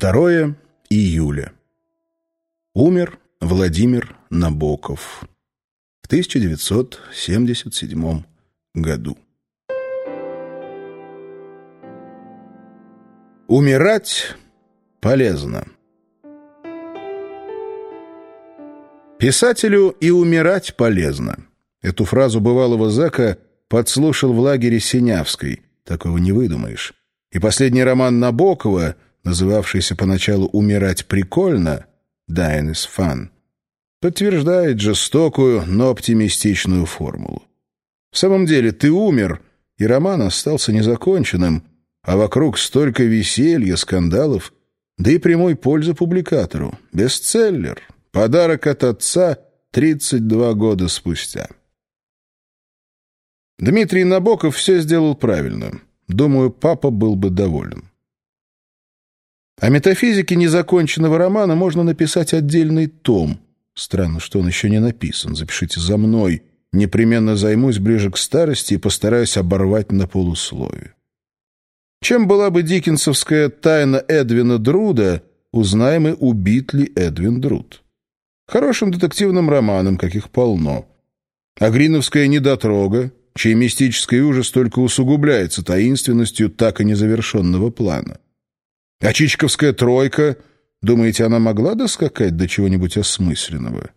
2 июля. Умер Владимир Набоков в 1977 году. Умирать полезно. Писателю и умирать полезно. Эту фразу бывалого зэка подслушал в лагере Синявской. Такого не выдумаешь. И последний роман Набокова, называвшийся поначалу «Умирать прикольно», «Dying is fun», подтверждает жестокую, но оптимистичную формулу. В самом деле, ты умер, и роман остался незаконченным, а вокруг столько веселья, скандалов, да и прямой пользы публикатору. Бестселлер. Подарок от отца 32 года спустя. Дмитрий Набоков все сделал правильно. Думаю, папа был бы доволен. О метафизике незаконченного романа можно написать отдельный том. Странно, что он еще не написан. Запишите за мной. Непременно займусь ближе к старости и постараюсь оборвать на полусловие. Чем была бы диккенсовская тайна Эдвина Друда, узнаем и убит ли Эдвин Друд. Хорошим детективным романом, каких полно. А гриновская недотрога, чей мистический ужас только усугубляется таинственностью так и незавершенного плана. А Чичковская тройка, думаете, она могла доскакать до чего-нибудь осмысленного?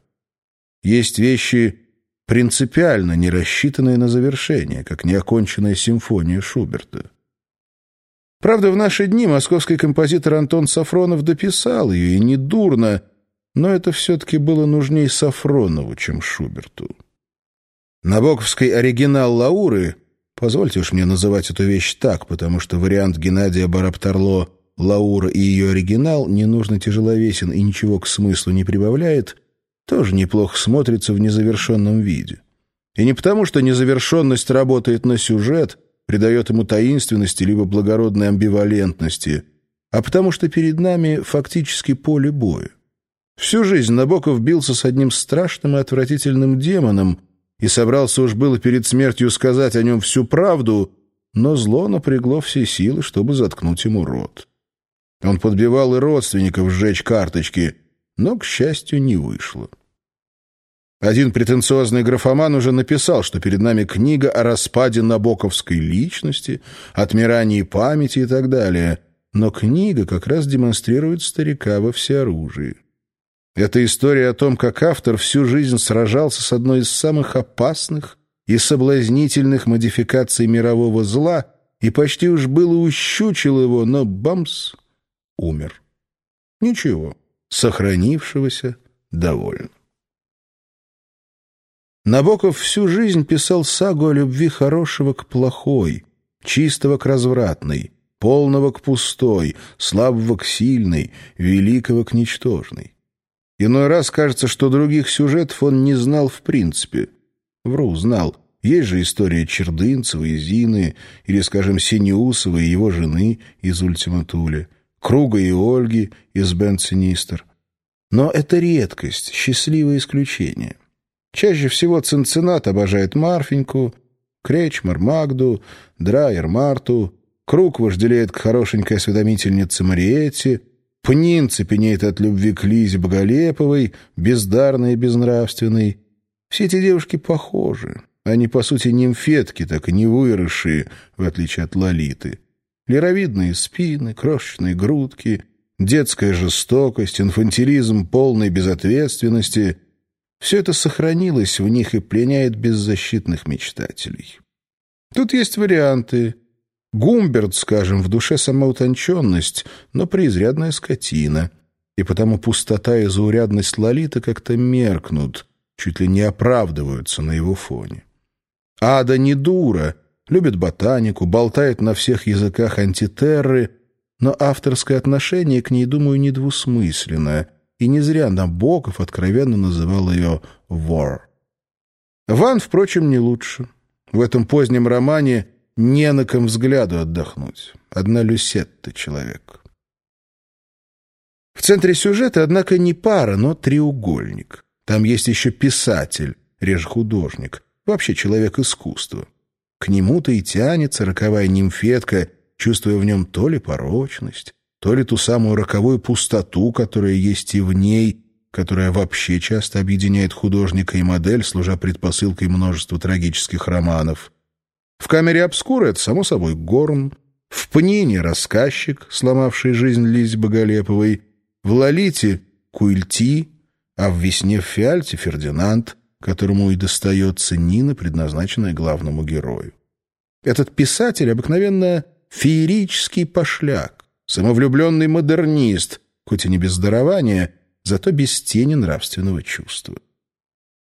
Есть вещи, принципиально не рассчитанные на завершение, как неоконченная симфония Шуберта. Правда, в наши дни московский композитор Антон Сафронов дописал ее, и недурно, но это все-таки было нужнее Сафронову, чем Шуберту. Набоковский оригинал Лауры, позвольте уж мне называть эту вещь так, потому что вариант Геннадия Бараптарло «Лаура» и ее оригинал не нужно тяжеловесен и ничего к смыслу не прибавляет, тоже неплохо смотрится в незавершенном виде. И не потому, что незавершенность работает на сюжет, придает ему таинственности либо благородной амбивалентности, а потому что перед нами фактически поле боя. Всю жизнь Набоков бился с одним страшным и отвратительным демоном — и собрался уж было перед смертью сказать о нем всю правду, но зло напрягло все силы, чтобы заткнуть ему рот. Он подбивал и родственников сжечь карточки, но, к счастью, не вышло. Один претенциозный графоман уже написал, что перед нами книга о распаде набоковской личности, отмирании памяти и так далее, но книга как раз демонстрирует старика во всеоружии. Это история о том, как автор всю жизнь сражался с одной из самых опасных и соблазнительных модификаций мирового зла и почти уж было ущучил его, но бамс умер. Ничего, сохранившегося доволен. Набоков всю жизнь писал сагу о любви хорошего к плохой, чистого к развратной, полного к пустой, слабого к сильной, великого к ничтожной. Иной раз кажется, что других сюжетов он не знал в принципе. Вру, знал. Есть же история Чердынцева и Зины, или, скажем, Синеусова и его жены из «Ультиматуля», Круга и Ольги из «Бен Синистер». Но это редкость, счастливое исключение. Чаще всего Цинциннат обожает Марфеньку, Кречмар Магду, Драйер Марту, Круг вожделеет к хорошенькой осведомительнице Мариетте, Пнин цепенеет от любви к Лизе Боголеповой, бездарной и безнравственной. Все эти девушки похожи. Они, по сути, нимфетки, так и не выросшие, в отличие от Лолиты. Леровидные спины, крошечные грудки, детская жестокость, инфантилизм полной безответственности — все это сохранилось в них и пленяет беззащитных мечтателей. Тут есть варианты. Гумберт, скажем, в душе самоутонченность, но преизрядная скотина. И потому пустота и заурядность Лолиты как-то меркнут, чуть ли не оправдываются на его фоне. Ада не дура, любит ботанику, болтает на всех языках антитерры, но авторское отношение к ней, думаю, недвусмысленное, и не зря Набоков откровенно называл ее «вор». Ван, впрочем, не лучше. В этом позднем романе не на ком взгляду отдохнуть. Одна Люсетта человек. В центре сюжета, однако, не пара, но треугольник. Там есть еще писатель, реже художник, вообще человек искусства. К нему-то и тянется роковая нимфетка, чувствуя в нем то ли порочность, то ли ту самую роковую пустоту, которая есть и в ней, которая вообще часто объединяет художника и модель, служа предпосылкой множества трагических романов. В камере обскура это, само собой, Горн, в Пнине — рассказчик, сломавший жизнь Лизе Боголеповой, в Лолите — Куильти, а в «Весне в Фиальте» — Фердинанд, которому и достается Нина, предназначенная главному герою. Этот писатель обыкновенно феерический пошляк, самовлюбленный модернист, хоть и не без дарования, зато без тени нравственного чувства.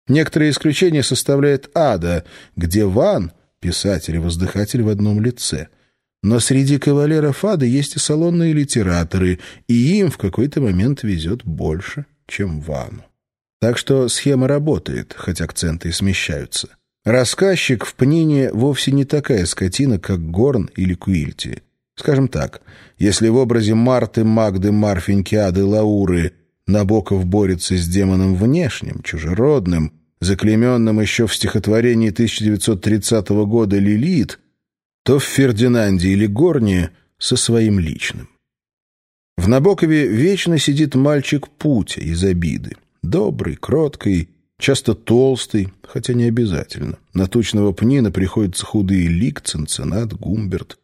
Некоторые исключения составляет Ада, где Ван — писатель и воздыхатель в одном лице — но среди кавалеров ада есть и салонные литераторы, и им в какой-то момент везет больше, чем Вану. Так что схема работает, хоть акценты и смещаются. Рассказчик в Пнине вовсе не такая скотина, как Горн или Куильти. Скажем так, если в образе Марты, Магды, Марфеньки, Ады, Лауры Набоков борется с демоном внешним, чужеродным, заклеменным еще в стихотворении 1930 года «Лилит», то в Фердинанде или Горне со своим личным. В Набокове вечно сидит мальчик Путя из обиды. Добрый, кроткий, часто толстый, хотя не обязательно. На тучного пнина приходятся худые Лик, Ценцинат, Гумберт.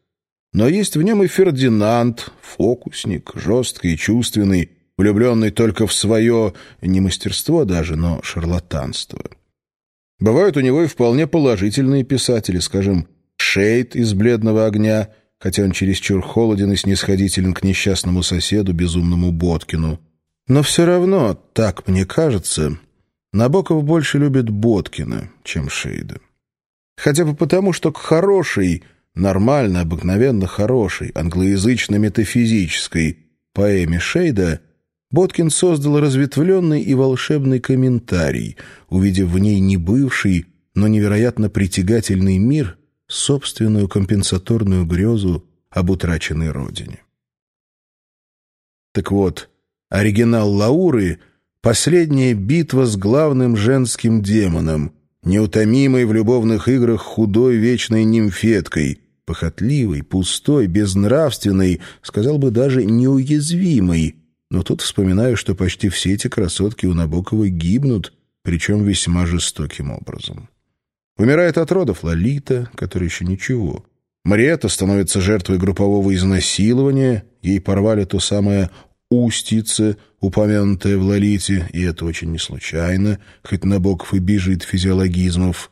Но есть в нем и Фердинанд, фокусник, жесткий чувственный, влюбленный только в свое, не мастерство даже, но шарлатанство. Бывают у него и вполне положительные писатели, скажем, Шейд из «Бледного огня», хотя он чересчур холоден и снисходителен к несчастному соседу, безумному Боткину. Но все равно, так мне кажется, Набоков больше любит Боткина, чем Шейда. Хотя бы потому, что к хорошей, нормально, обыкновенно хорошей, англоязычно-метафизической поэме Шейда Боткин создал разветвленный и волшебный комментарий, увидев в ней не бывший, но невероятно притягательный мир — собственную компенсаторную грезу об утраченной родине. Так вот, оригинал Лауры — последняя битва с главным женским демоном, неутомимой в любовных играх худой вечной нимфеткой, похотливой, пустой, безнравственной, сказал бы даже неуязвимой, но тут вспоминаю, что почти все эти красотки у Набокова гибнут, причем весьма жестоким образом. Умирает от родов Лолита, которая еще ничего. Мариетта становится жертвой группового изнасилования, ей порвали то самое устице, упомянутое в Лолите, и это очень не случайно, хоть Набоков и бежит физиологизмов.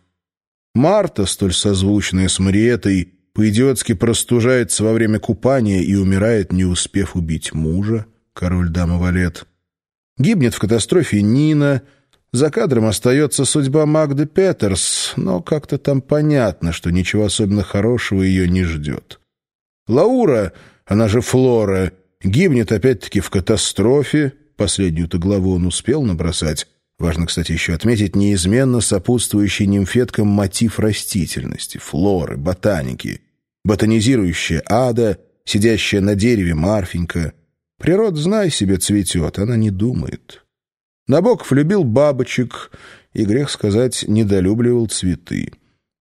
Марта, столь созвучная с Мариетой, по-идиотски простужается во время купания и умирает, не успев убить мужа, король дама Валет. Гибнет в катастрофе Нина — за кадром остается судьба Магды Петерс, но как-то там понятно, что ничего особенно хорошего ее не ждет. Лаура, она же Флора, гибнет опять-таки в катастрофе, последнюю-то главу он успел набросать. Важно, кстати, еще отметить неизменно сопутствующий нимфеткам мотив растительности, флоры, ботаники, ботанизирующая ада, сидящая на дереве Марфенька. Природа, знай себе, цветет, она не думает. Набоков любил бабочек и, грех сказать, недолюбливал цветы.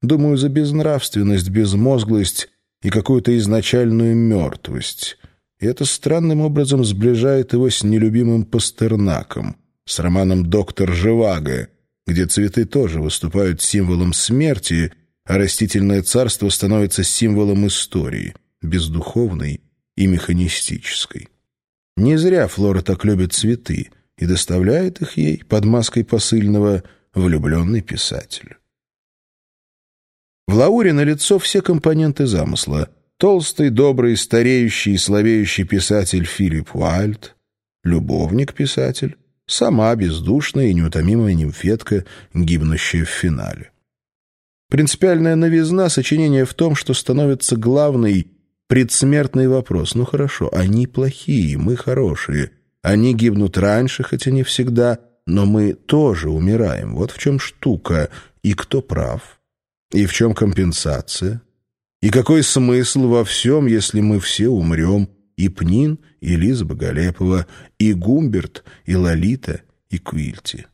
Думаю, за безнравственность, безмозглость и какую-то изначальную мертвость. И это странным образом сближает его с нелюбимым Пастернаком, с романом «Доктор Живаго», где цветы тоже выступают символом смерти, а растительное царство становится символом истории, бездуховной и механистической. Не зря Флора так любит цветы — и доставляет их ей под маской посыльного влюбленный писатель. В Лауре налицо все компоненты замысла. Толстый, добрый, стареющий и слабеющий писатель Филипп Уайльд, любовник-писатель, сама бездушная и неутомимая нимфетка, гибнущая в финале. Принципиальная новизна сочинения в том, что становится главный предсмертный вопрос. Ну хорошо, они плохие, мы хорошие — они гибнут раньше, хотя не всегда, но мы тоже умираем. Вот в чем штука. И кто прав? И в чем компенсация? И какой смысл во всем, если мы все умрем? И Пнин, и Лиза Боголепова, и Гумберт, и Лолита, и Квильти.